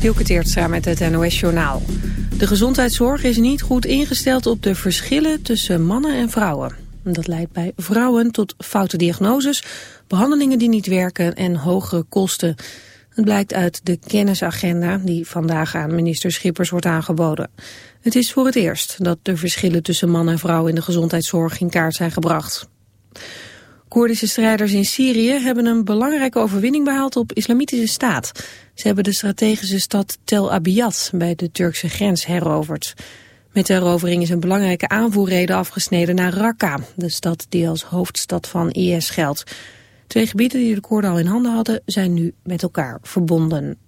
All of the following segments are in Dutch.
Dielke Teertstra met het NOS-journaal. De gezondheidszorg is niet goed ingesteld op de verschillen tussen mannen en vrouwen. Dat leidt bij vrouwen tot foute diagnoses, behandelingen die niet werken en hogere kosten. Het blijkt uit de kennisagenda die vandaag aan minister Schippers wordt aangeboden. Het is voor het eerst dat de verschillen tussen man en vrouw in de gezondheidszorg in kaart zijn gebracht. Koerdische strijders in Syrië hebben een belangrijke overwinning behaald op islamitische staat. Ze hebben de strategische stad Tel Abyad bij de Turkse grens heroverd. Met de herovering is een belangrijke aanvoerreden afgesneden naar Raqqa, de stad die als hoofdstad van IS geldt. Twee gebieden die de Koerden al in handen hadden zijn nu met elkaar verbonden.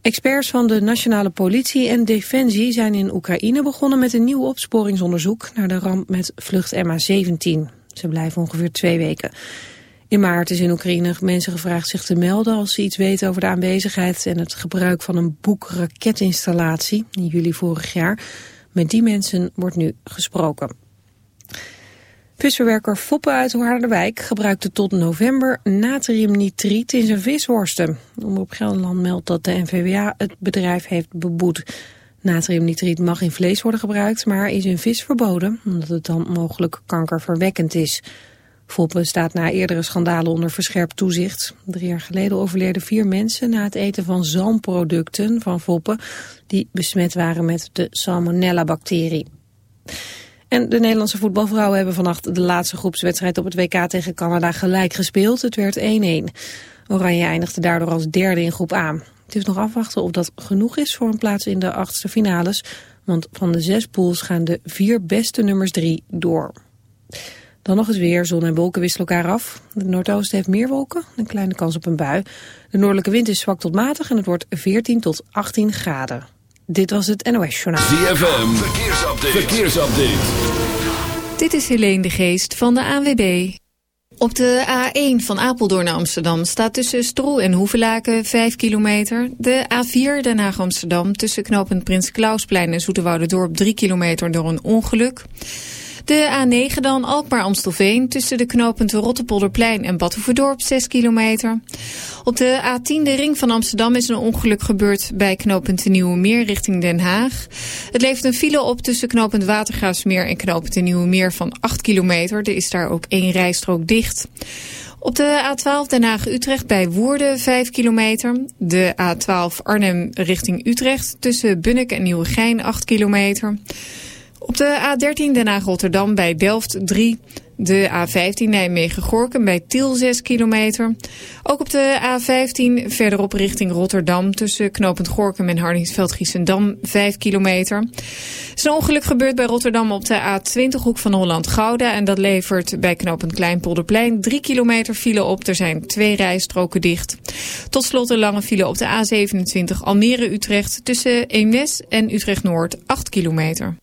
Experts van de nationale politie en defensie zijn in Oekraïne begonnen met een nieuw opsporingsonderzoek naar de ramp met vlucht MH17. Ze blijven ongeveer twee weken. In maart is in Oekraïne mensen gevraagd zich te melden als ze iets weten over de aanwezigheid en het gebruik van een boek-raketinstallatie in juli vorig jaar. Met die mensen wordt nu gesproken. Visverwerker Foppe uit Harderwijk gebruikte tot november natriumnitriet in zijn visworsten. Omroep Gelderland meldt dat de NVWA het bedrijf heeft beboet. Natriumnitriet mag in vlees worden gebruikt, maar is in vis verboden, omdat het dan mogelijk kankerverwekkend is. Foppen staat na eerdere schandalen onder verscherpt toezicht. Drie jaar geleden overleden vier mensen na het eten van zalmproducten van Foppen, die besmet waren met de salmonella-bacterie. En de Nederlandse voetbalvrouwen hebben vannacht de laatste groepswedstrijd op het WK tegen Canada gelijk gespeeld. Het werd 1-1. Oranje eindigde daardoor als derde in groep A. Het is nog afwachten of dat genoeg is voor een plaats in de achtste finales. Want van de zes pools gaan de vier beste nummers drie door. Dan nog eens weer, zon en wolken wisselen elkaar af. De noordoosten heeft meer wolken, een kleine kans op een bui. De noordelijke wind is zwak tot matig en het wordt 14 tot 18 graden. Dit was het NOS Journaal. ZFM, verkeersupdate. verkeersupdate. Dit is Helene de Geest van de ANWB. Op de A1 van Apeldoorn naar Amsterdam staat tussen Stroe en Hoevelaken 5 kilometer. De A4 Den Haag-Amsterdam tussen knooppunt Prins Klausplein en Dorp 3 kilometer door een ongeluk. De A9 dan Alkmaar-Amstelveen tussen de knooppunten Rottepolderplein en Badhoevedorp 6 kilometer. Op de A10 de ring van Amsterdam is een ongeluk gebeurd bij knooppunt Nieuwe Meer richting Den Haag. Het levert een file op tussen knooppunt Watergraafsmeer en knooppunt Nieuwe Meer van 8 kilometer. Er is daar ook één rijstrook dicht. Op de A12 Den Haag-Utrecht bij Woerden 5 kilometer. De A12 Arnhem richting Utrecht tussen Bunnik en Nieuwegein 8 kilometer. Op de A13 Den Haag-Rotterdam bij Delft 3. De A15 Nijmegen-Gorkum bij Tiel 6 kilometer. Ook op de A15 verderop richting Rotterdam tussen Knopend Gorkum en Hardingsveld-Giessendam 5 kilometer. Er is een ongeluk gebeurd bij Rotterdam op de A20 hoek van Holland-Gouda. En dat levert bij Knopend Kleinpolderplein 3 kilometer file op. Er zijn twee rijstroken dicht. Tot slot een lange file op de A27 Almere-Utrecht tussen Eemnes en Utrecht-Noord 8 kilometer.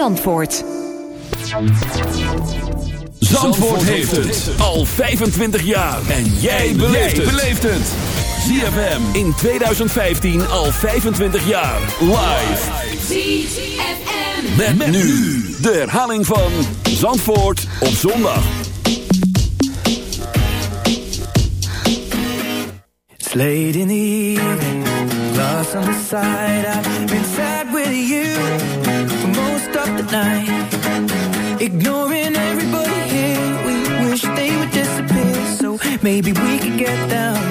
Zandvoort. Zandvoort heeft het al 25 jaar. En jij beleeft het. ZFM in 2015 al 25 jaar. Live. ZFM. Met, met nu de herhaling van Zandvoort op zondag. It's late in the evening, lost on the side. I've been sad with you of the night. Ignoring everybody here, we wish they would disappear. So maybe we could get down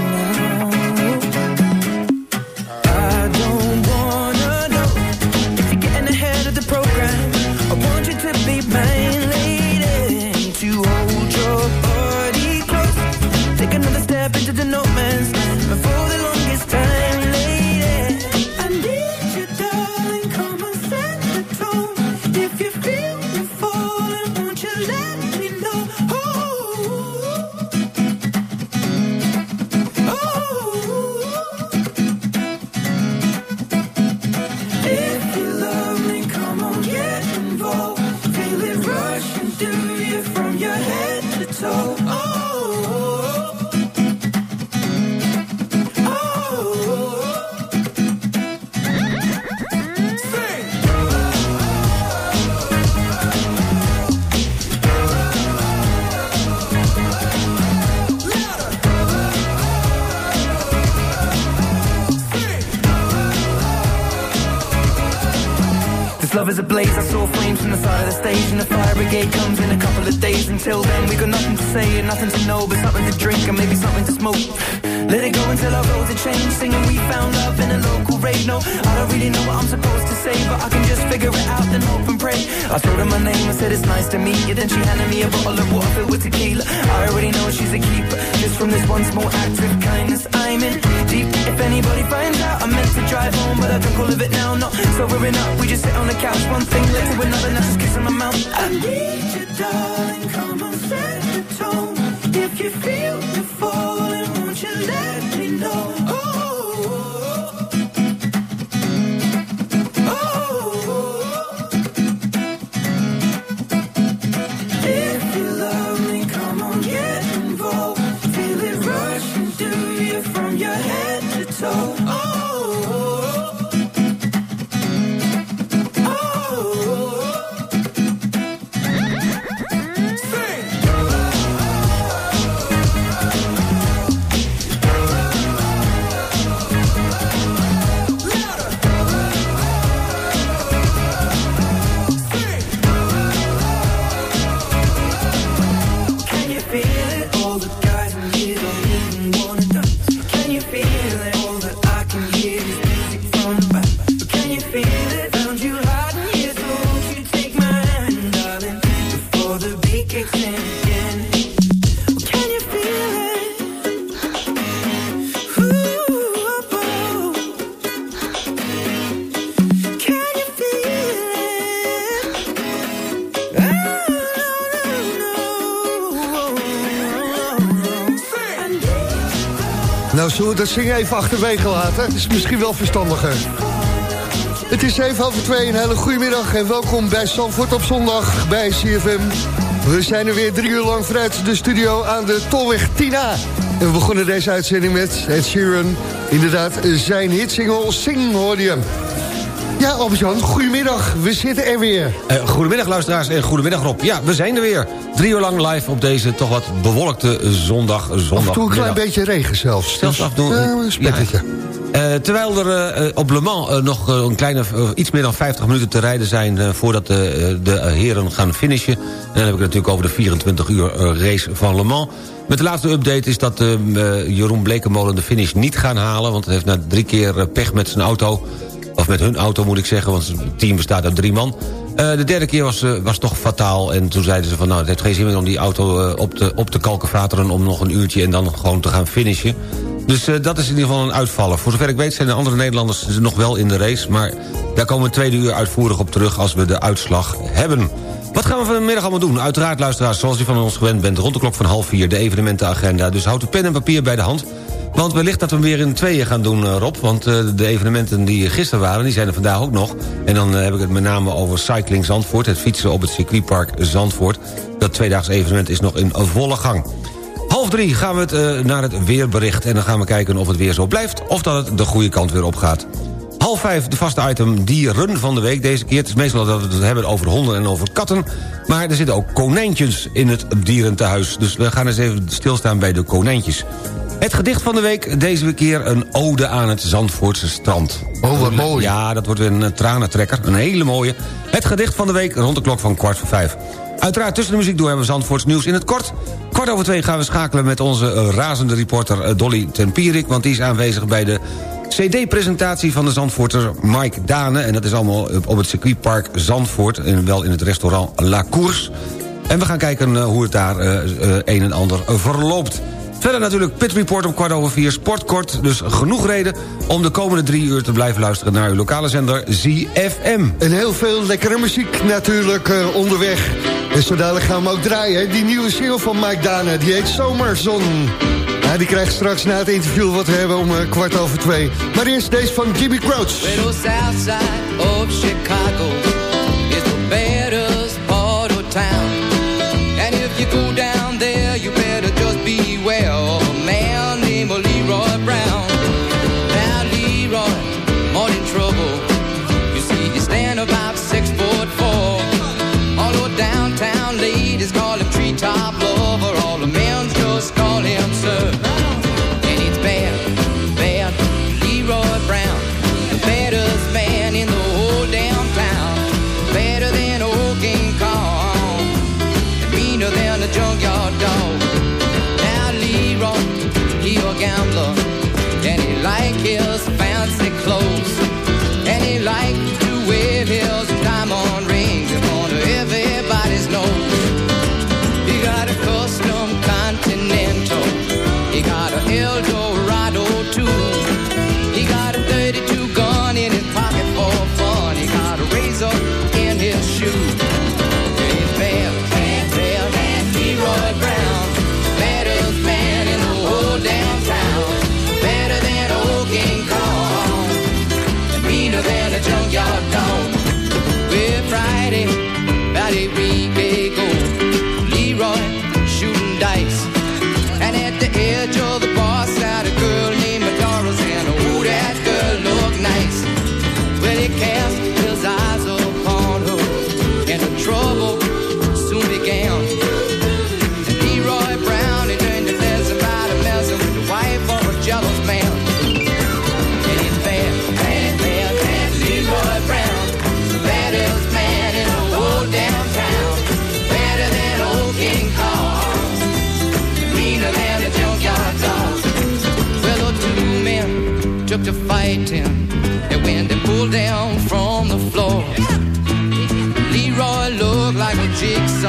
head to toe Oh, zingen even achterwege laten? Dat is misschien wel verstandiger. Het is even over twee, een hele goede middag en welkom bij Zandvoort op zondag bij CFM. We zijn er weer drie uur lang vanuit de studio aan de Tolweg Tina. En we begonnen deze uitzending met Ed Sheeran. Inderdaad, zijn hitsingle Sing hoorde je. Ja, Albert-Jan, goedemiddag. We zitten er weer. Uh, goedemiddag luisteraars en goedemiddag Rob. Ja, we zijn er weer. Drie uur lang live op deze toch wat bewolkte zondag. zondag Af toe een klein beetje regen zelfs. Zelfs Dus, af en toe. ja, een spettetje. Uh, terwijl er op Le Mans nog een kleine, iets meer dan 50 minuten te rijden zijn... voordat de, de heren gaan finishen. En dan heb ik het natuurlijk over de 24 uur race van Le Mans. Met de laatste update is dat Jeroen Blekemolen de finish niet gaan halen... want hij heeft na drie keer pech met zijn auto... of met hun auto moet ik zeggen, want het team bestaat uit drie man... Uh, de derde keer was, uh, was toch fataal. En toen zeiden ze van, nou, het heeft geen zin meer om die auto uh, op, te, op te kalkenvateren... om nog een uurtje en dan gewoon te gaan finishen. Dus dat is in ieder geval een uitvaller. Voor zover ik weet zijn de andere Nederlanders nog wel in de race... maar daar komen we tweede uur uitvoerig op terug als we de uitslag hebben. Wat gaan we vanmiddag allemaal doen? Uiteraard, luisteraars, zoals u van ons gewend bent... rond de klok van half vier, de evenementenagenda. Dus houd de pen en papier bij de hand... Want wellicht dat we hem weer in tweeën gaan doen, Rob. Want uh, de evenementen die gisteren waren, die zijn er vandaag ook nog. En dan uh, heb ik het met name over Cycling Zandvoort. Het fietsen op het circuitpark Zandvoort. Dat tweedaags evenement is nog in volle gang. Half drie gaan we het, naar het weerbericht... en dan gaan we kijken of het weer zo blijft... of dat het de goede kant weer op gaat. Half vijf, de vaste item dieren van de week deze keer. Het is meestal dat we het hebben over honden en over katten... maar er zitten ook konijntjes in het dierentehuis. Dus we gaan eens even stilstaan bij de konijntjes. Het gedicht van de week, deze keer een ode aan het Zandvoortse strand. Oh, wat mooi. Ja, dat wordt weer een tranentrekker, een hele mooie. Het gedicht van de week rond de klok van kwart voor vijf. Uiteraard tussen de muziek door hebben we Zandvoorts nieuws in het kort. Kwart over twee gaan we schakelen met onze uh, razende reporter uh, Dolly Tempierik... want die is aanwezig bij de cd-presentatie van de Zandvoorter Mike Dane... en dat is allemaal op het circuitpark Zandvoort... en wel in het restaurant La Course. En we gaan kijken uh, hoe het daar een en ander verloopt. Verder natuurlijk Pit Report om kwart over vier, sportkort. Dus genoeg reden om de komende drie uur te blijven luisteren... naar uw lokale zender ZFM. En heel veel lekkere muziek natuurlijk uh, onderweg. En zo dadelijk gaan we ook draaien. Die nieuwe single van Mike Dana, die heet Zomerzon. Ja, die krijgt straks na het interview wat we hebben om uh, kwart over twee. Maar eerst deze van Jimmy Crouch. Little south side of Chicago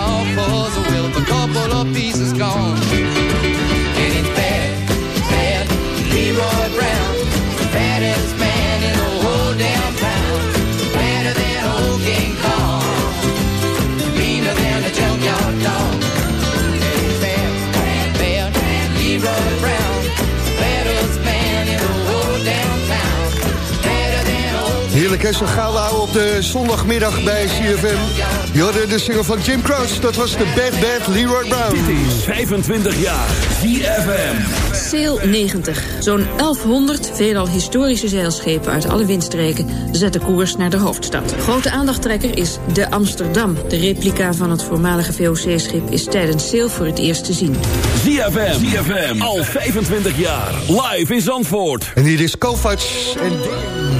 jigsaw puzzle with a couple of pieces gone. Heerlijk hè, zo gauw houden op de zondagmiddag bij CFM. Je hoorde de single van Jim Croce, dat was de Bad Bad Leroy Brown. Dit is 25 jaar ZFM. Sail 90. Zo'n 1100 veelal historische zeilschepen uit alle windstreken zetten koers naar de hoofdstad. Grote aandachttrekker is de Amsterdam. De replica van het voormalige VOC-schip is tijdens Sail voor het eerst te zien. ZFM. ZFM. Al 25 jaar. Live in Zandvoort. En hier is Kovacs en...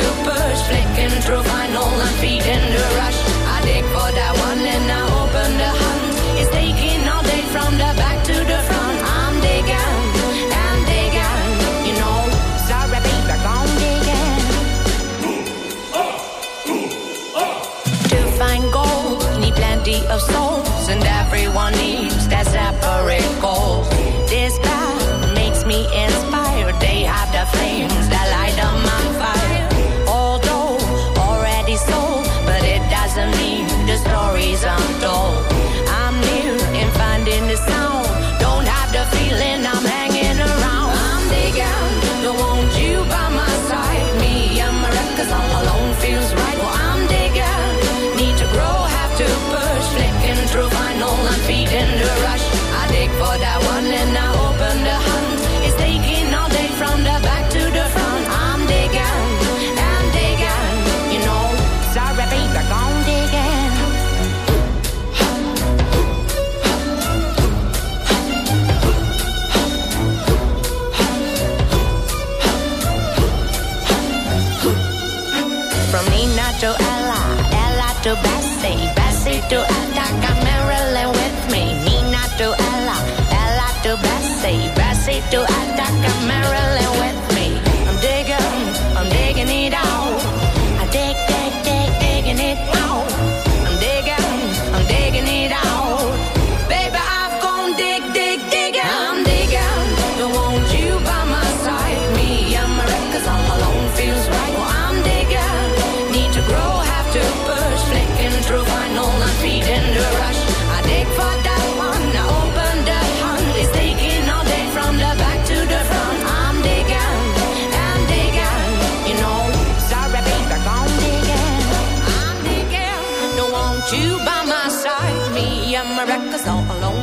to push, flicking through final, I'm feeding the rush. I dig for that one and now. say, do i Ata.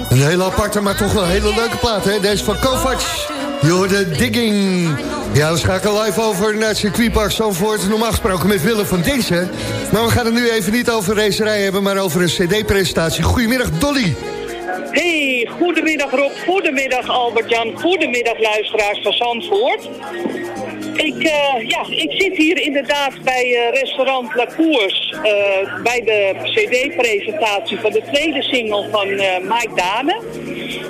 Een hele aparte, maar toch wel een hele leuke plaat, hè? Deze van Kovac. Je hoorde Digging. Ja, we schakelen live over naar het circuitpark Zandvoort. Normaal gesproken met Willem van Dinsen. Maar we gaan het nu even niet over racerij hebben, maar over een cd-presentatie. Goedemiddag, Dolly. Hey, goedemiddag Rob, goedemiddag Albert-Jan, goedemiddag luisteraars van Zandvoort. Ik, eh, ja, ik zit hier inderdaad bij eh, restaurant La Cours eh, bij de cd-presentatie van de tweede single van Mike Dane.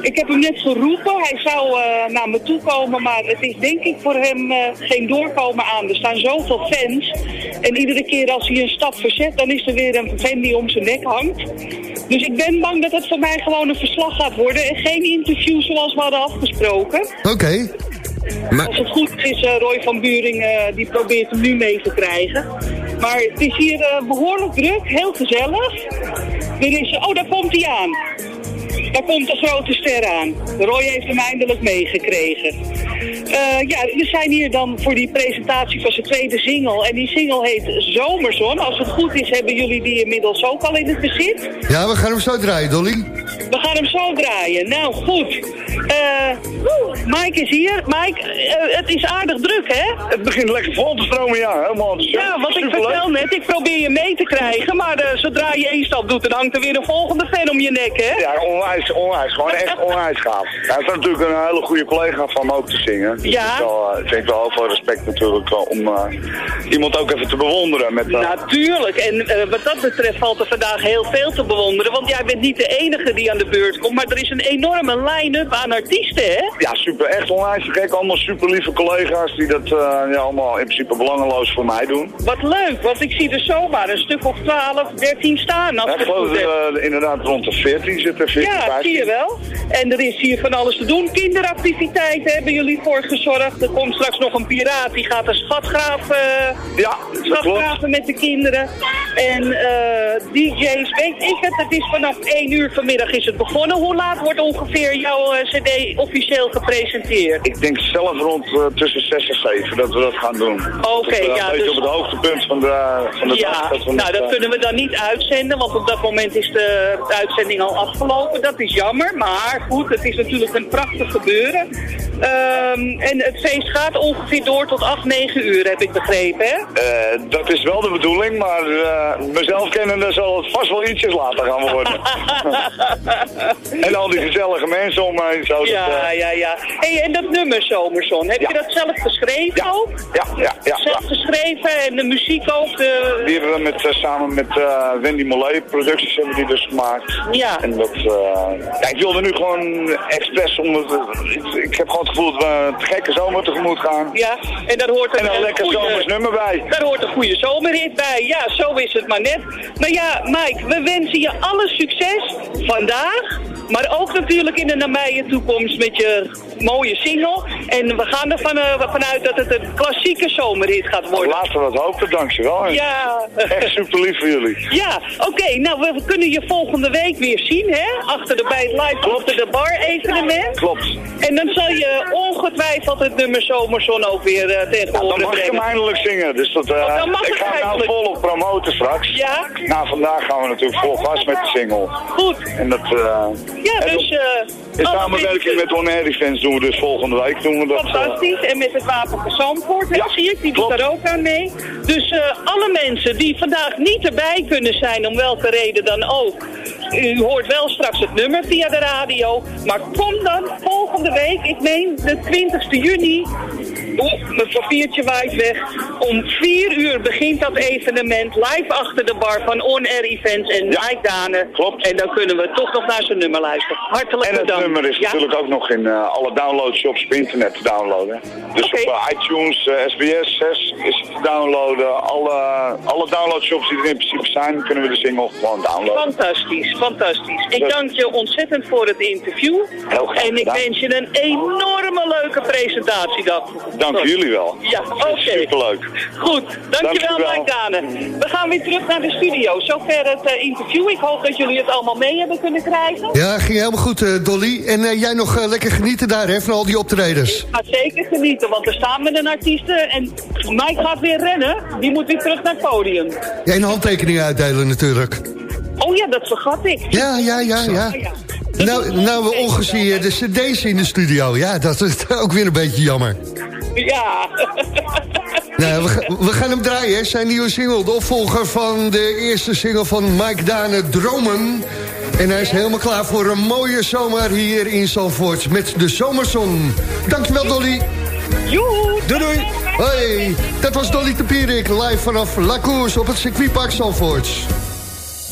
Ik heb hem net geroepen, hij zou naar me toe komen, maar het is denk ik voor hem geen doorkomen aan. Er staan zoveel fans en iedere keer als hij een stap verzet, dan is er weer een fan die om zijn nek hangt. Dus ik ben bang dat het voor mij gewoon een verslag gaat worden en geen interview zoals we hadden afgesproken. Oké. Als het goed is, eh, Roy van Buring eh, die probeert hem nu mee te krijgen. Maar het is hier eh, behoorlijk druk, heel gezellig. Er is, oh, daar komt hij aan. Daar komt de grote ster aan. Roy heeft hem eindelijk meegekregen. Eh, ja, we zijn hier dan voor die presentatie van zijn tweede single. En die single heet Zomerzon. Als het goed is, hebben jullie die inmiddels ook al in het bezit. Ja, we gaan hem zo draaien, Dolly. We gaan hem zo draaien. Nou, goed. Eh, Mike is hier. Mike, eh, het is aardig druk, hè? Het begint lekker vol te stromen, ja. Helemaal Ja, want ik vertel net, ik probeer je mee te krijgen, maar eh, zodra je één stap doet, dan hangt er weer een volgende fan om je nek, hè? Ja, onwijs, onwijs. Gewoon echt onwijs gaaf. Ja, het is natuurlijk een hele goede collega van me ook te zingen. Ja. Eh, het heeft wel heel veel respect natuurlijk wel om eh, iemand ook even te bewonderen. Met, eh, Natuurlijk, en eh, wat dat betreft valt er vandaag heel veel te bewonderen, want jij bent niet de enige die aan de beurt komt, maar er is een enorme line-up aan artiesten, hè? Ja, super. Echt onwijs gek. Allemaal super lieve collega's die dat eh, ja, allemaal in principe belangeloos voor mij doen. Wat leuk, want ik zie er zomaar een stuk of 12, 13 staan. Als Ja, ik ik het geloof goed dat er eh, inderdaad rond de 14 zitten, 14, Ja, 15. zie je wel. En er is hier van alles te doen. Kinderactiviteiten hebben jullie voor gezorgd. Er komt straks nog een piraat, die gaat een schatgraaf, eh ja, schatgraven met de kinderen. En eh, DJ's, weet ik het, het is vanaf 1 uur vanmiddag is het begonnen. Hoe laat wordt ongeveer jouw eh, cd officieel gepresenteerd? Ik denk zelf rond tussen 6 en 7 dat we dat gaan doen. Oké, ja, Een beetje dus- op het hoogtepunt van de, van de dag. Ja, we nou dat kunnen we dan niet uitzenden, want op dat moment is de, de uitzending al afgelopen. Dat is jammer, maar goed, het is natuurlijk een prachtig gebeuren. Ehm, en het feest gaat ongeveer door tot 8, 9 uur, heb ik begrepen, hè? Eh, dat is wel de bedoeling, maar eh, mezelf kennende zal het vast wel ietsjes later gaan worden. en al die gezellige mensen om mij. Zo, dat, Ja, eh, ja, ja. hey, en dat nummer Zomerson, heb je dat zelf geschreven ook? ja, ja, ja. Zelf geschreven en de muziek ook? De... Die hebben we met, samen met Wendy Mollet producties hebben die dus gemaakt. Ja. En dat, ja, ik wilde nu gewoon expres, omdat het- ik, ik heb gewoon het gevoel dat we gekke zomer tegemoet gaan. Ja, en daar hoort En een lekker goede- zomers nummer bij. Daar hoort een goede zomerhit bij. Ja, zo is het maar net. Maar ja, Mike, we wensen je alle succes vandaag. Maar ook natuurlijk in de nabije toekomst met je mooie single. En we gaan ervan uh, vanuit dat het een klassieke zomerhit gaat worden. Laten we dat hopen, dankjewel. Ja. Echt super lief voor jullie. Ja, oké. nou, we kunnen je volgende week weer zien, hè? Achter de, bij het live achter de bar evenement. Klopt. En dan zal je ongetwijfeld het nummer Zomerzon ook weer uh, tegen nou, Dan mag ik hem eindelijk zingen. Dus dat, uh, oh, dan mag ik ga hem nou volop promoten straks. Ja? Nou, vandaag gaan we natuurlijk vol gas met de single. Goed. En dat... Uh, ja, dus... In samenwerking met On Air Fans doen we dus volgende week doen we dat. Fantastisch. En met het Wapen van Zandvoort, ja, zie ik, die doet daar ook aan mee. Dus uh, alle mensen die vandaag niet erbij kunnen zijn, om welke reden dan ook. U hoort wel straks het nummer via de radio. Maar kom dan volgende week, ik meen de 20 juni, Oh, mijn papiertje waait weg. Om vier uur begint dat evenement live achter de bar van On Air Events en ja, Mike Dane. Klopt. En dan kunnen we toch nog naar zijn nummer luisteren. Hartelijk bedankt. En het nummer is natuurlijk ook nog in uh, alle downloadshops op internet te downloaden. Dus okay. op uh, iTunes, uh, SBS 6 is het te downloaden. Alle, alle downloadshops die er in principe zijn, kunnen we de single gewoon downloaden. Fantastisch, fantastisch. Ik dank je ontzettend voor het interview. Heel graag En ik wens je een enorme leuke presentatie dan. Dank jullie wel. Ja, oké. Okay. Superleuk. Goed, dankjewel, dankjewel. Mike Dane. We gaan weer terug naar de studio. Zover het uh, interview. Ik hoop dat jullie het allemaal mee hebben kunnen krijgen. Ja, ging helemaal goed, uh, Dolly. En uh, jij nog lekker genieten daar, hè, van al die optredens. Ik ga zeker genieten, want er staan met een artiesten en Mike gaat weer rennen. Die moet weer terug naar het podium. Ja, en handtekeningen uitdelen natuurlijk. Oh ja, dat vergat ik. Ja, ja, ja, ja. Nou, nou we ongezien de cd's in de studio. Ja, dat is ook weer een beetje jammer. Ja. Nou, we, we, gaan hem draaien, hè. zijn nieuwe single. De opvolger van de eerste single van Mike Dane, Dromen. En hij is helemaal klaar voor een mooie zomer hier in Zandvoort. Met de zomerzon. Dankjewel, Dolly. Joe. Doei, doei. Hoi, dat was Dolly Tempierik, live vanaf La Course op het circuitpark Zandvoort.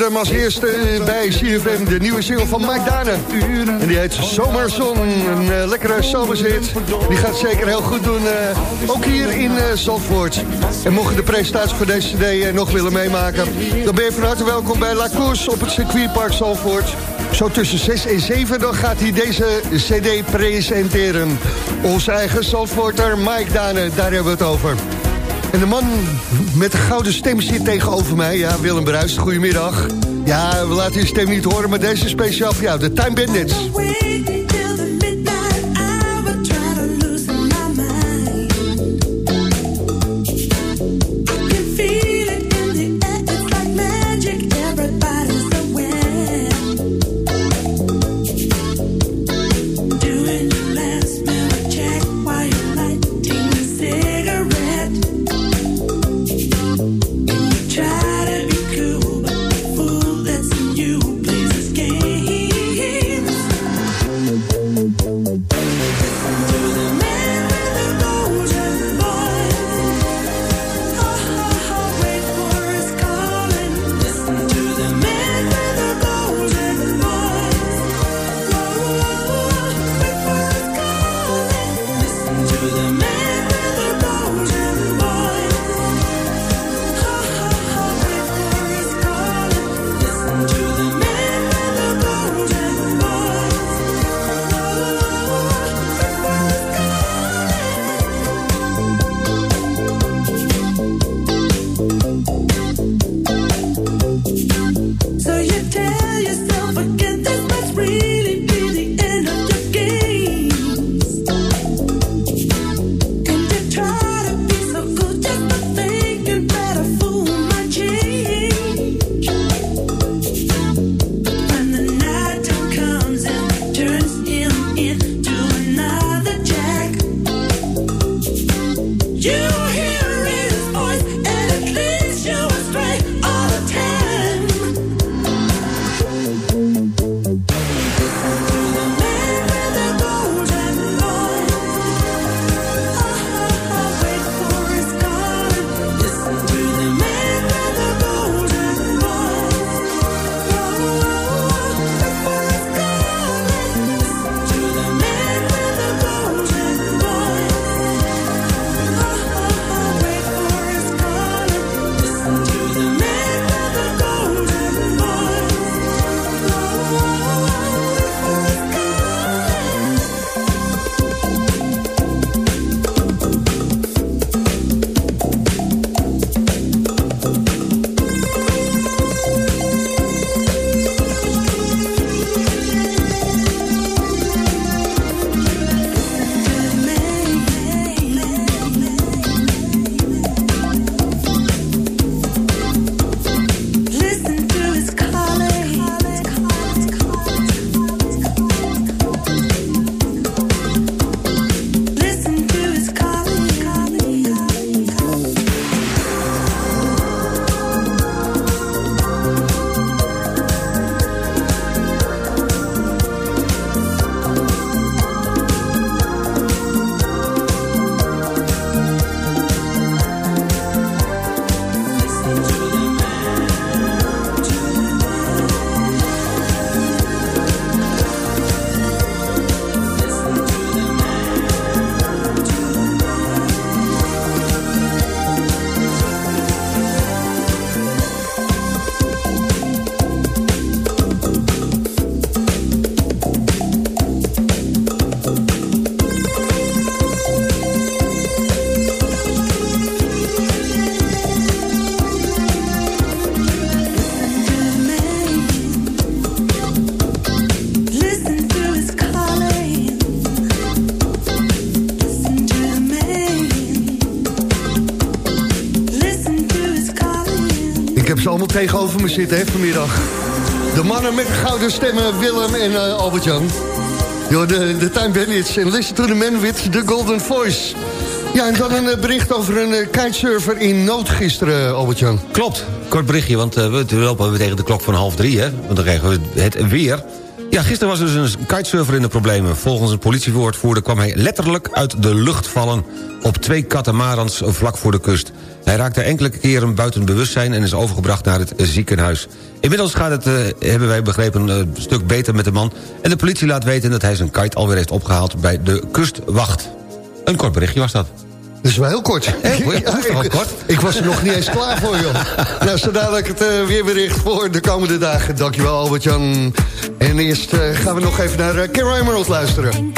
Hoorde hem als eerste bij CFM, de nieuwe single van Mike Dane. En die heet Zomerzon, een uh, lekkere zomerzit. Die gaat zeker heel goed doen, uh, ook hier in uh, Zandvoort. En mocht je de presentatie voor deze CD nog willen meemaken... dan ben je van harte welkom bij La Course op het circuitpark Zandvoort. Zo tussen 6 en 7 dan gaat hij deze CD presenteren. Onze eigen Zandvoorter Mike Dane, daar hebben we het over. En de man met de gouden stem zit tegenover mij. Ja, Willem Bruis, goedemiddag. Ja, we laten je stem niet horen, maar deze is speciaal voor jou. De Time Bandits. Tegenover me zitten hè, vanmiddag. De mannen met de gouden stemmen, Willem en uh, Albert-Jan. De, de Time Bandits en Listen to the Man with the Golden Voice. Ja, en dan een eh, bericht over een uh, kitesurfer in nood gisteren, Albert-Jan. Klopt, kort berichtje, want we lopen tegen de klok van half drie, hè. Want dan krijgen we het weer. Ja, gisteren was dus een kitesurfer in de problemen. Volgens een politiewoordvoerder kwam hij letterlijk uit de lucht vallen... op twee katamarans vlak voor de kust. Hij raakte enkele keren buiten bewustzijn en is overgebracht naar het ziekenhuis. Inmiddels gaat het, uh, hebben wij begrepen, een stuk beter met de man... en de politie laat weten dat hij zijn kite alweer heeft opgehaald bij de kustwacht. Een kort berichtje was dat. Dat is wel heel kort. Ja, ik, kort. ik was er nog niet eens klaar voor, joh. nou, zo dadelijk het uh, weerbericht voor de komende dagen. Dankjewel, Albert-Jan. En eerst uh, gaan we nog even naar uh, Kim luisteren.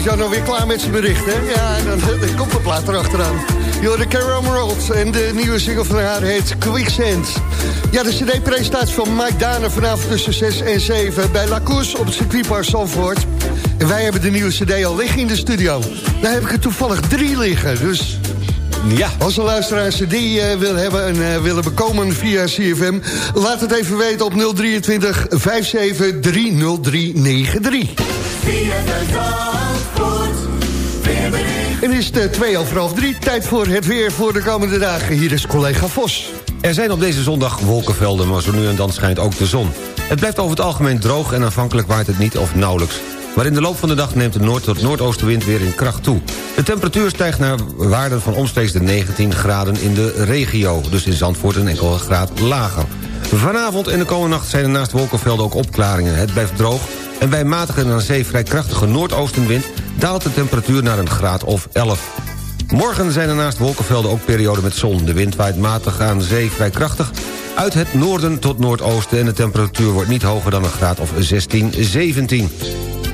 Albert-Jan nou weer klaar met zijn bericht, hè? Ja, en dan, dan komt de plaat erachteraan. Jorde Carol Rold en de nieuwe single van haar heet Quicksand. Ja, de cd-presentatie van Mike Dane vanavond tussen 6 en 7... bij La Course op het circuitpark Zandvoort. En wij hebben de nieuwe cd al liggen in de studio. Daar heb ik er toevallig drie liggen, dus... Ja. Als de luisteraars die uh, wil hebben en uh, willen bekomen via CFM... laat het even weten op 023 57 30393. En is het twee over half drie. Tijd voor het weer voor de komende dagen. Hier is collega Vos. Er zijn op deze zondag wolkenvelden, maar zo nu en dan schijnt ook de zon. Het blijft over het algemeen droog en aanvankelijk waait het niet of nauwelijks. Maar in de loop van de dag neemt de noord- tot noordoostenwind weer in kracht toe. De temperatuur stijgt naar waarden van omstreeks de 19 graden in de regio. Dus in Zandvoort een enkele graad lager. Vanavond en de komende nacht zijn er naast wolkenvelden ook opklaringen. Het blijft droog en bij matige en aan zee vrij krachtige noordoostenwind... daalt de temperatuur naar een graad of 11. Morgen zijn er naast wolkenvelden ook perioden met zon. De wind waait matig aan zee vrij krachtig uit het noorden tot noordoosten... en de temperatuur wordt niet hoger dan een graad of 16, 17.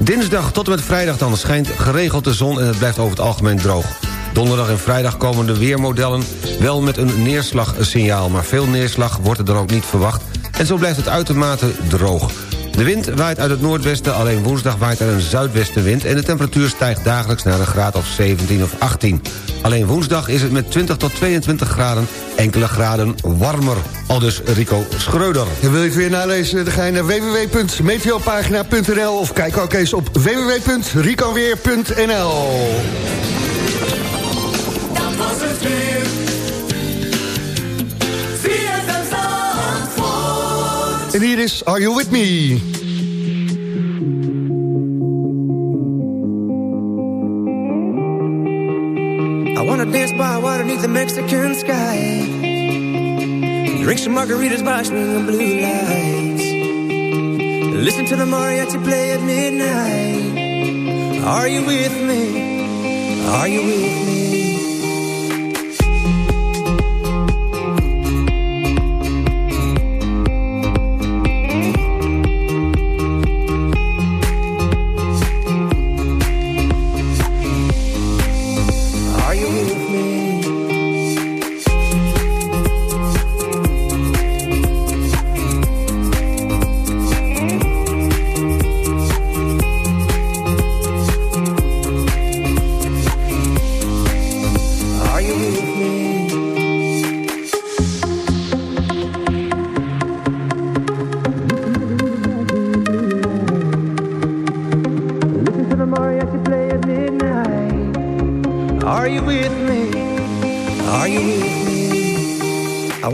Dinsdag tot en met vrijdag dan schijnt geregeld de zon... en het blijft over het algemeen droog. Donderdag en vrijdag komen de weermodellen wel met een neerslagsignaal... maar veel neerslag wordt er dan ook niet verwacht... en zo blijft het uitermate droog. De wind waait uit het noordwesten, alleen woensdag waait er een zuidwestenwind... en de temperatuur stijgt dagelijks naar een graad of 17 of 18. Alleen woensdag is het met 20 tot 22 graden enkele graden warmer. Al dus Rico Schreuder. En wil je het weer nalezen, dan ga je naar www.meteopagina.nl... of kijk ook eens op www.ricoweer.nl. Dat was het weer. En hier is Are You With Me? Dance by water beneath the Mexican sky. Drink some margaritas by swinging blue lights. Listen to the mariachi play at midnight. Are you with me? Are you with me?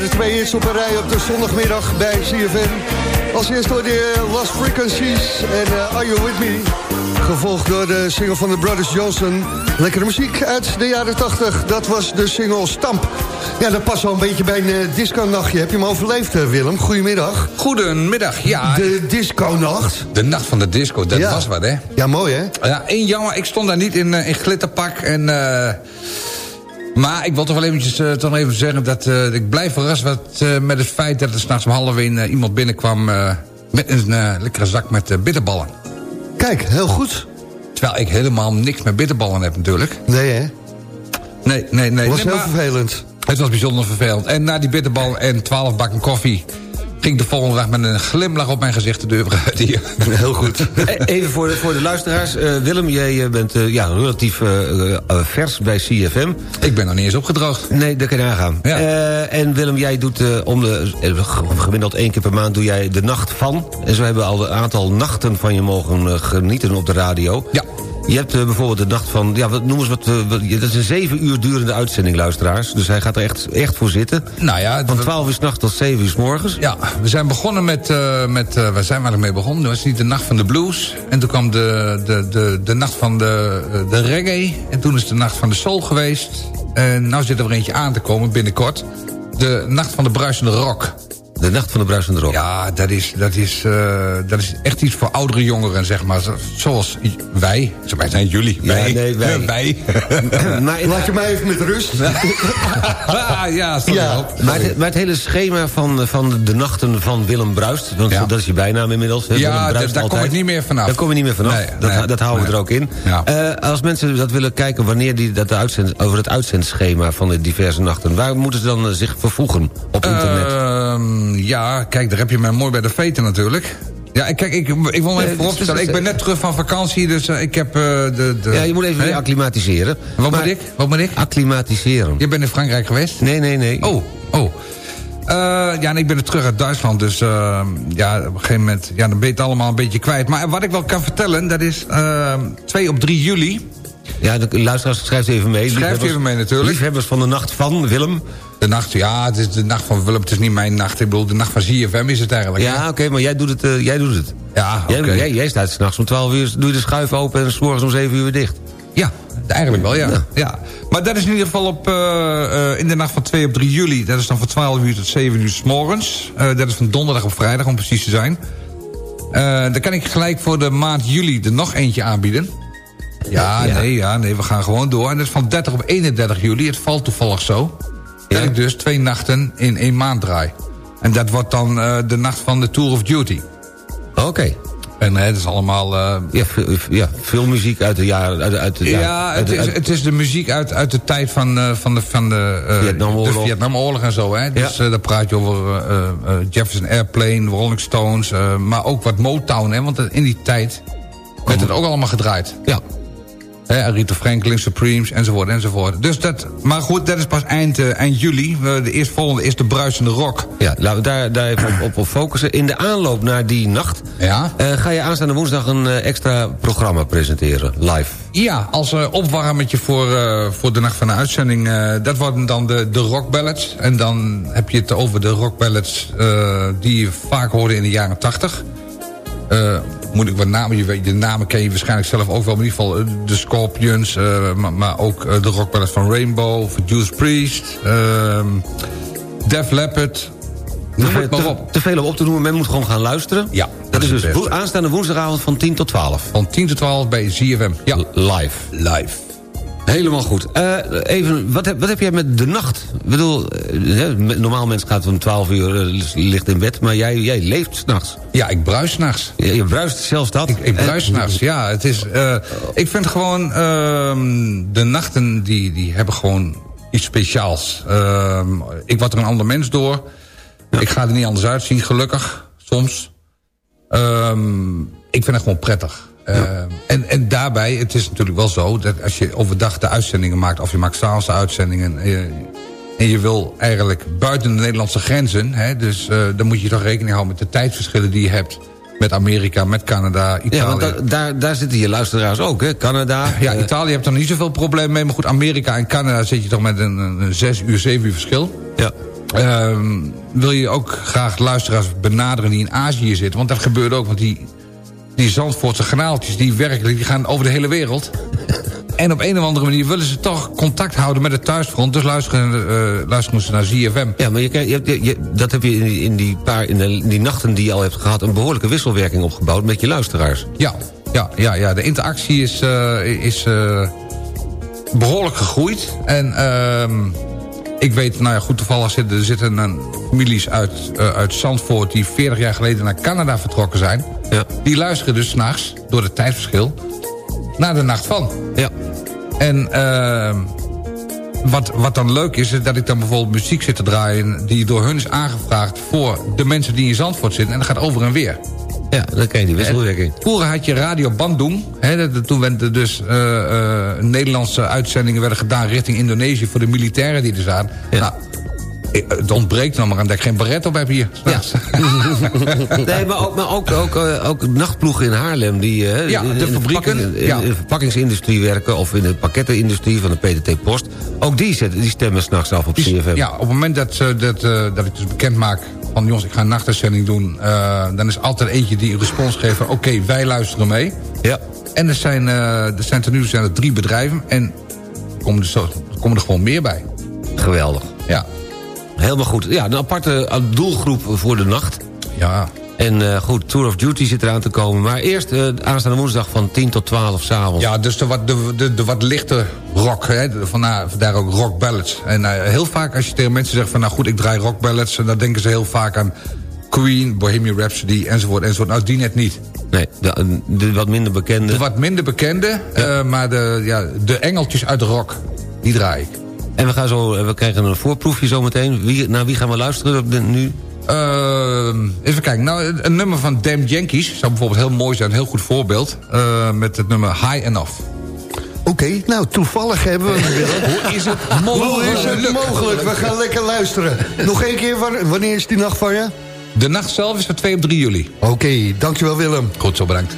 De twee hits op een rij op de zondagmiddag bij CFM. Als eerst door de eh, Lost Frequencies en eh, Are You With Me. Gevolgd door de single van de Brothers Johnson. Lekkere muziek uit de jaren 80. Dat was de single Stamp. Ja, dat past wel een beetje bij een uh, disco-nachtje. Heb je hem overleefd, eh, Willem? Goedemiddag. Goedemiddag, ja. De disco-nacht. De nacht van de disco, dat Ja. was wat, hè? Ja, mooi, hè? Ja, één jammer, ik stond daar niet in, eh, in glitterpak en... eh, maar ik wil toch wel eventjes toch even zeggen dat eh, ik blijf verrast wat, eh, met het feit dat er s'nachts om half één iemand binnenkwam met een lekkere zak met bitterballen. Kijk, heel goed. Terwijl ik helemaal niks met bitterballen heb natuurlijk. Nee, hè? Nee, nee, nee. was nee, heel vervelend. Het was bijzonder vervelend. En na die bitterballen en twaalf bakken koffie... ging de volgende dag met een glimlach op mijn gezicht de deur uit hier. Heel goed. E- Even voor de, voor de luisteraars. Eh, Willem, jij eh, bent eh, ja, relatief vers bij CFM. Ik ben nog niet eens opgedroogd. Nee, dat kan je. Ja. Eh, en Willem, jij doet eh, om de, gemiddeld één keer per maand doe jij de nacht van. En zo hebben we al een aantal nachten van je mogen genieten op de radio. Ja. Je hebt eh, bijvoorbeeld de nacht van... Ja, wat, noem eens wat, eh, wat- Dat is een zeven uur durende uitzending, luisteraars. Dus hij gaat er echt, echt voor zitten. Nou ja, Van we- 12 uur 's nachts tot 7 uur s morgens. Ja, we zijn begonnen met... eh, met waar zijn we eigenlijk mee begonnen? Dat was niet de nacht van de blues. En toen kwam de, de, de, de nacht van de, de reggae. En toen is de nacht van de soul geweest. En nou zit er weer eentje aan te komen binnenkort. De nacht van de bruisende rock. De nacht van de bruisende rock. Ja, dat is, dat is, eh, dat is echt iets voor oudere jongeren, zeg maar. Zo- Zoals wij. Zo, Wij zijn jullie. Ja, wij. nee, wij. Ja, wij. maar, Laat je mij even met rust. ah, ja, sorry Ja. Maar het, maar het hele schema van, van de nachten van Willem Bruist... want Ja. dat is je bijnaam inmiddels. hè, Ja, Bruist daar- daar kom ik niet meer vanaf. Daar kom je niet meer vanaf. Nee, dat, nee, dat houden we er ook in. Ja. Eh, als mensen dat willen kijken wanneer die, dat de uitzend, over het uitzendschema van de diverse nachten... waar moeten ze dan eh, zich vervoegen op internet? Ehm, ja, kijk, daar heb je mij mooi bij de veten natuurlijk. Ja, kijk, ik, ik wil me Nee, even dus- vooropstellen. dus- Ik ben net terug van vakantie, dus eh, ik heb eh, de, de... ja, je moet even weer acclimatiseren. Wat Maar- moet ik? Wat moet ik? Acclimatiseren. Je bent in Frankrijk geweest? Nee, nee, nee. Oh, oh. Eh, ja, en ik ben er terug uit Duitsland, dus eh, ja, op een gegeven moment... Ja, dan ben je het allemaal een beetje kwijt. Maar wat ik wel kan vertellen, dat is eh, 2 op 3 juli... Ja, de luisteraars, schrijf even mee. Schrijf even mee natuurlijk. Liefhebbers van de nacht van Willem. De nacht, ja, het is de nacht van Willem, het is niet mijn nacht. Ik bedoel, de nacht van ZFM is het eigenlijk. Ja, oké, maar jij doet het. eh, jij, doet het. Ja, Jij, oké. jij, jij staat s'nachts om 12 uur, doe je de schuif open... en s morgens om 7 uur weer dicht. Ja, eigenlijk wel, ja. Ja. ja. Maar dat is in ieder geval op, eh, eh, in de nacht van 2 op 3 juli. Dat is dan van 12 uur tot 7 uur s morgens. Eh, dat is van donderdag op vrijdag, om precies te zijn. Dan kan ik gelijk voor de maand juli er nog eentje aanbieden. Ja, Ja. Nee, ja, nee, we gaan gewoon door. En dat is van 30 op 31 juli. Het valt toevallig zo. Dat Ja. ik dus twee nachten in één maand draai. En dat wordt dan eh, de nacht van de Tour of Duty. Oké. En het is allemaal... eh, Ja, veel, ja, veel muziek uit de jaren... Uit, uit, de- ja, uit het is, het is de muziek uit, uit de tijd van, eh, van de, van de, eh, Vietnamoorlog. de Vietnamoorlog en zo. Hè? Dus eh, daar praat je over Jefferson Airplane, Rolling Stones... maar ook wat Motown, hè? want in die tijd werd het ook allemaal gedraaid. Ja. Rita Franklin, Supremes, enzovoort, enzovoort. Dus dat, maar goed, dat is pas eind, eh, eind juli. Uh, de eerstvolgende is de bruisende rock. Ja, laten we daar, daar even op, op, focussen. In de aanloop naar die nacht... Ja? Eh, ga je aanstaande woensdag een eh, extra programma presenteren, live. Ja, als opwarmetje voor, voor de nacht van de uitzending. dat worden dan de, de rock ballads. En dan heb je het over de rock ballads... die je vaak hoorde in de jaren 80 moet ik wat namen, je weet, de namen ken je waarschijnlijk zelf ook wel. Maar in ieder geval eh, de Scorpions, eh, maar, maar ook eh, de rock ballads van Rainbow, van Judas Priest, ehm Def Leppard. Te, maar te- te veel om op te noemen, men moet gewoon gaan luisteren. Ja, Dat is dus beste. aanstaande woensdagavond van 10 tot 12. Van 10 tot 12 bij ZFM. Ja, Live. live. Helemaal goed. Eh, even, wat heb, wat heb jij met de nacht? Ik bedoel, eh, normaal mens gaat om 12 uur eh, ligt in bed... maar jij, jij leeft s'nachts. Ja, ik bruis s'nachts. Je, je bruist zelfs dat. Ik, ik bruis s'nachts, ja. Het is, ik vind gewoon, ehm, de nachten die, die hebben gewoon iets speciaals. Ehm, ik word er een ander mens door. Ik ga er niet anders uitzien, gelukkig, soms. Ehm, ik vind het gewoon prettig. Ehm, en, en daarbij, het is natuurlijk wel zo... dat als je overdag de uitzendingen maakt... of je maakt s'avonds uitzendingen... En je, en je wil eigenlijk buiten de Nederlandse grenzen... Hè, dus eh, dan moet je toch rekening houden met de tijdverschillen die je hebt... met Amerika, met Canada, Italië. Ja, want da- daar, daar zitten je luisteraars ook, hè? Canada. Ja, eh, Italië hebt er niet zoveel probleem mee. Maar goed, Amerika en Canada zit je toch met een, een, een zes uur, zeven uur verschil. Ja. Ehm, wil je ook graag luisteraars benaderen die in Azië zitten? Want dat gebeurt ook, want die, die Zandvoortse kanaaltjes... die werkelijk, die gaan over de hele wereld. En op een of andere manier willen ze toch contact houden met het thuisfront. Dus luisteren, luisteren ze naar ZFM. Ja, maar je, je, dat heb je in die, in, die paar, in, de, in die nachten die je al hebt gehad... een behoorlijke wisselwerking opgebouwd met je luisteraars. Ja, ja, ja, ja. de interactie is, eh, is eh, behoorlijk gegroeid. En ehm, ik weet, nou ja, goed toevallig zitten, er zitten een families uit, eh, uit Zandvoort... die 40 jaar geleden naar Canada vertrokken zijn. Ja. Die luisteren dus s'nachts, door het tijdverschil, naar de nacht van. Ja. En ehm, wat, wat dan leuk is, is dat ik dan bijvoorbeeld muziek zit te draaien... die door hun is aangevraagd voor de mensen die in Zandvoort zitten. En dat gaat over en weer. Ja, dan ken je die wisselwerking. Vroeger had je Radio Bandung. Hè, dat- toen werden dus eh, eh, Nederlandse uitzendingen werden gedaan richting Indonesië... voor de militairen die er zaten. Nou, eh, het ontbreekt nog maar aan dat ik geen baret op heb hier. s'nachts. Nee, maar ook, maar ook, ook, eh, ook nachtploegen in Haarlem... die Ja, in- de in fabrieken, verpakking- in, ja. in de verpakkingsindustrie werken... of in de pakkettenindustrie van de PTT Post. Ook die, zetten, die stemmen s'nachts af op CFM. Ja, op het moment dat, dat, dat ik dus bekend maak van... jongens, ik ga een nachtuitzending doen... eh, dan is altijd eentje die een respons geeft van... oké, wij luisteren mee. Ja. En er zijn, eh, er zijn ten nu zijn er drie bedrijven... en er komen er, zo, er komen er gewoon meer bij. Geweldig. Ja. Helemaal goed. Ja, een aparte eh, doelgroep voor de nacht. Ja. En eh, goed, Tour of Duty zit eraan te komen. Maar eerst eh, aanstaande woensdag van 10 tot 12 s'avonds. Ja, dus de wat, de, de, de wat lichte rock. Hè, vandaar, vandaar ook rock ballads. En eh, heel vaak als je tegen mensen zegt van... nou goed, ik draai rock ballads... dan denken ze heel vaak aan Queen, Bohemian Rhapsody enzovoort. enzovoort. Nou, die net niet. Nee, de, de wat minder bekende. De wat minder bekende, maar de, ja, de engeltjes uit de rock, die draai ik. En we, gaan zo, we krijgen een voorproefje zometeen. Wie, naar wie gaan we luisteren nu? Eh, even kijken. Nou, een nummer van Damn Yankees zou bijvoorbeeld heel mooi zijn. Een heel goed voorbeeld. eh, met het nummer High Enough. Oké, nou toevallig hebben we. Hoe is het Hoe is het mogelijk? mogelijk? We gaan lekker luisteren. Nog één keer, wa- wanneer is die nacht van je? De nacht zelf is van 2 op 3 juli. Oké, dankjewel Willem. Goed zo, bedankt.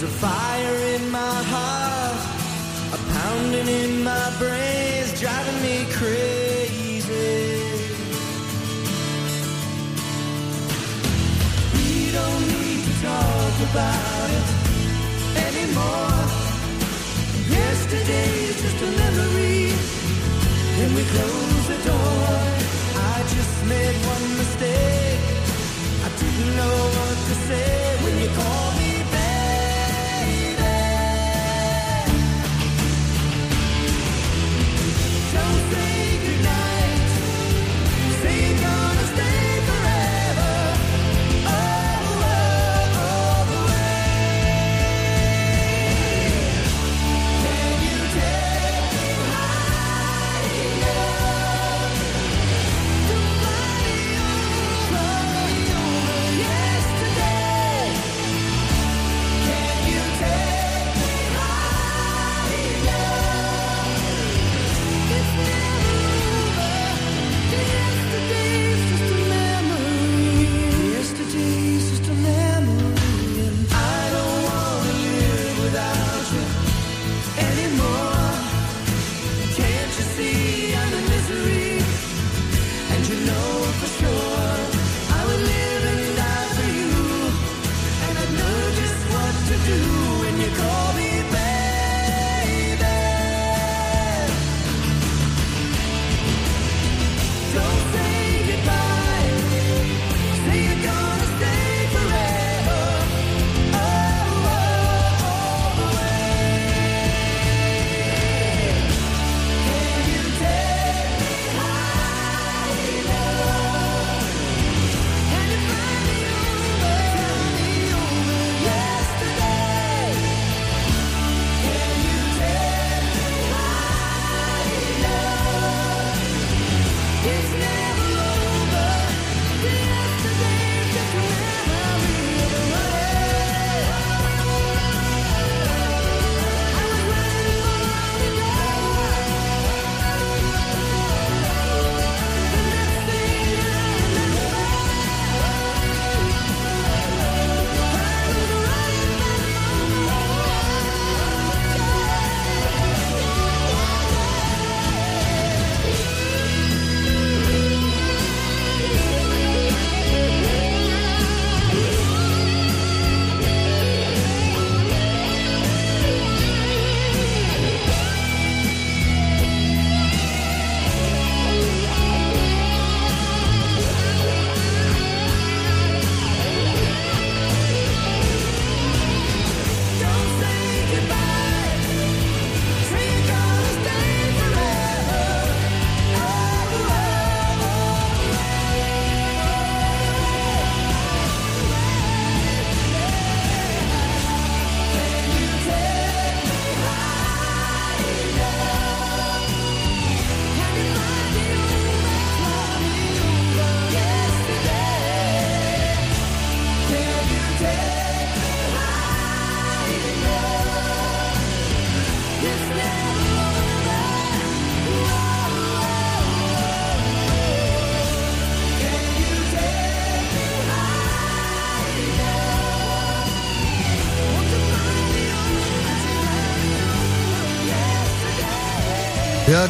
There's a fire in my heart, a pounding in my brains, driving me crazy. We don't need to talk about it anymore. Yesterday is just a memory. When we close the door, I just made one mistake. I didn't know what to say. Ja,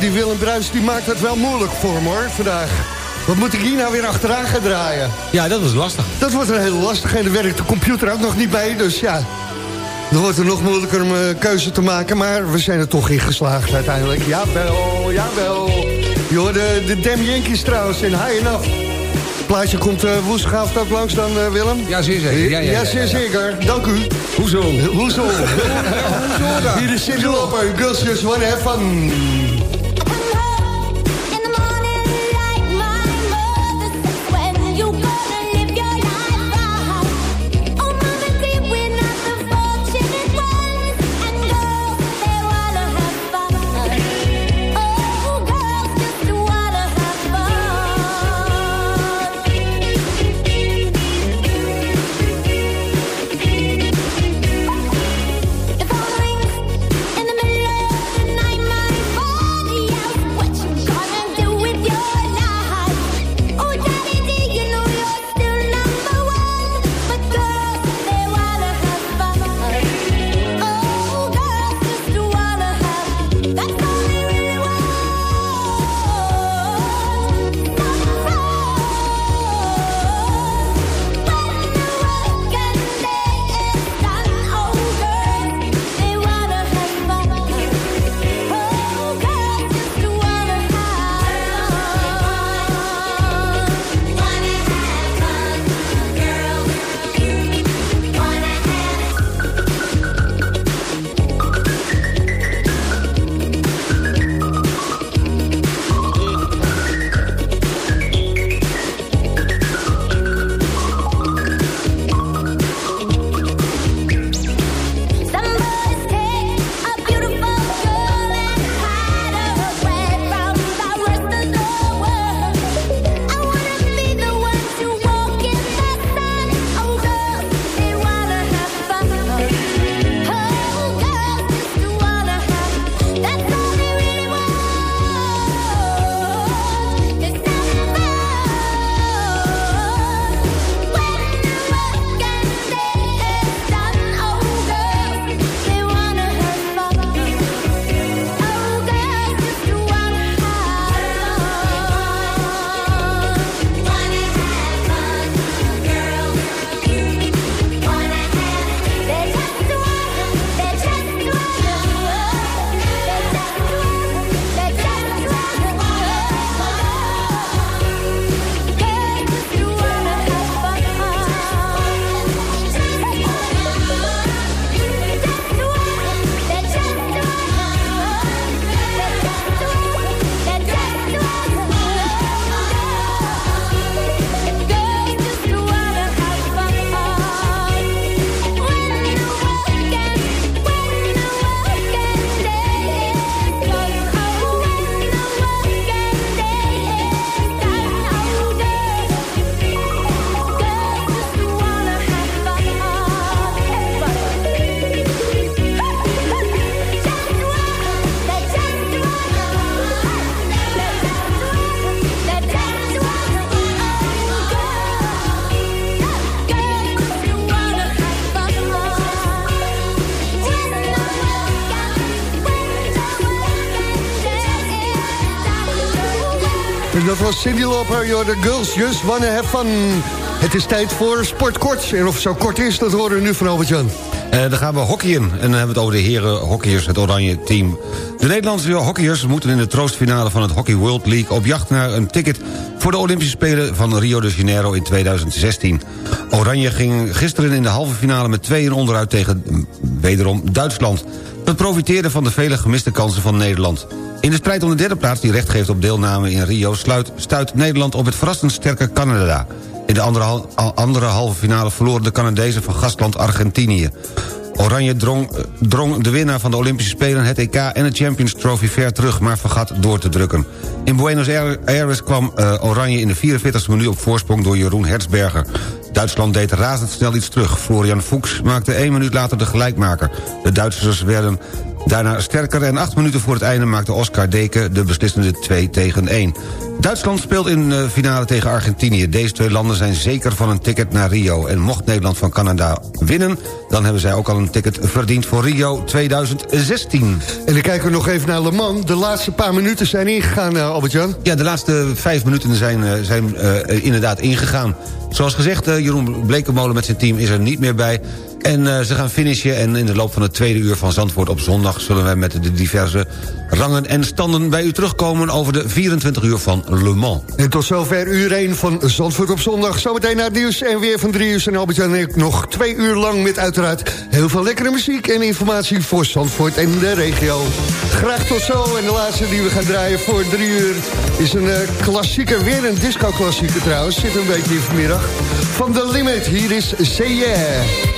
die Willem Bruis die maakt het wel moeilijk voor me hoor, vandaag. Wat moet ik hier nou weer achteraan gaan draaien? Ja, dat was lastig. Dat wordt een heel lastig en er werkt de computer ook nog niet bij, dus ja... Dan wordt het nog moeilijker om een keuze te maken, maar we zijn er toch in geslaagd uiteindelijk. Jawel, jawel. Je hoorde de Dem Yankees trouwens in High Enough. Het plaatje komt uh, woensdagavond ook langs dan, uh, Willem? Ja, zeer zeker. Ja, ja, ja, ja zeer zeker. Dank u. Hoezo? Hoezo? Hier is Cindy Loper. Girls just wanna have fun. Lauper, you're the girls just wanna have fun. Het is tijd voor Sportkort. En of het zo kort is, dat horen we nu van Albert-Jan. Eh, dan gaan we hockeyen. En dan hebben we het over de heren hockeyers, het oranje team. De Nederlandse hockeyers moeten in de troostfinale van het Hockey World League... op jacht naar een ticket voor de Olympische Spelen van Rio de Janeiro in 2016. Oranje ging gisteren in de halve finale met 2 onderuit tegen mm, wederom Duitsland. Dat profiteerde van de vele gemiste kansen van Nederland. In de strijd om de derde plaats die recht geeft op deelname in Rio... Sluit, stuit Nederland op het verrassend sterke Canada. In de andere, hal- al- andere halve finale verloren de Canadezen van gastland Argentinië. Oranje drong, eh, drong de winnaar van de Olympische Spelen, het EK en de Champions Trophy ver terug, maar vergat door te drukken. In Buenos Aires kwam eh, Oranje in de 44e minuut op voorsprong door Jeroen Hertzberger. Duitsland deed razendsnel iets terug. Florian Fuchs maakte één minuut later de gelijkmaker. De Duitsers werden daarna sterker en acht minuten voor het einde maakte Oscar Deken de beslissende 2 tegen 1. Duitsland speelt in de finale tegen Argentinië. Deze twee landen zijn zeker van een ticket naar Rio. En mocht Nederland van Canada winnen... dan hebben zij ook al een ticket verdiend voor Rio 2016. En dan kijken we nog even naar Le Mans. De laatste paar minuten zijn ingegaan, eh, Albert-Jan. Ja, de laatste vijf minuten zijn, eh, zijn eh, inderdaad ingegaan. Zoals gezegd, eh, Jeroen Blekemolen met zijn team is er niet meer bij. En eh, ze gaan finishen en in de loop van het tweede uur van Zandvoort op zondag... zullen wij met de diverse rangen en standen bij u terugkomen... over de 24 uur van Le Mans. En tot zover uur 1 van Zandvoort op zondag. Zometeen naar het nieuws en weer van drie uur. En Albert-Jan en ik nog twee uur lang met uiteraard heel veel lekkere muziek... en informatie voor Zandvoort en de regio. Graag tot zo. En de laatste die we gaan draaien voor drie uur... is een eh, klassieker, weer een disco-klassieker trouwens. Zit een beetje hier vanmiddag. Van The Limit, hier is Yeah.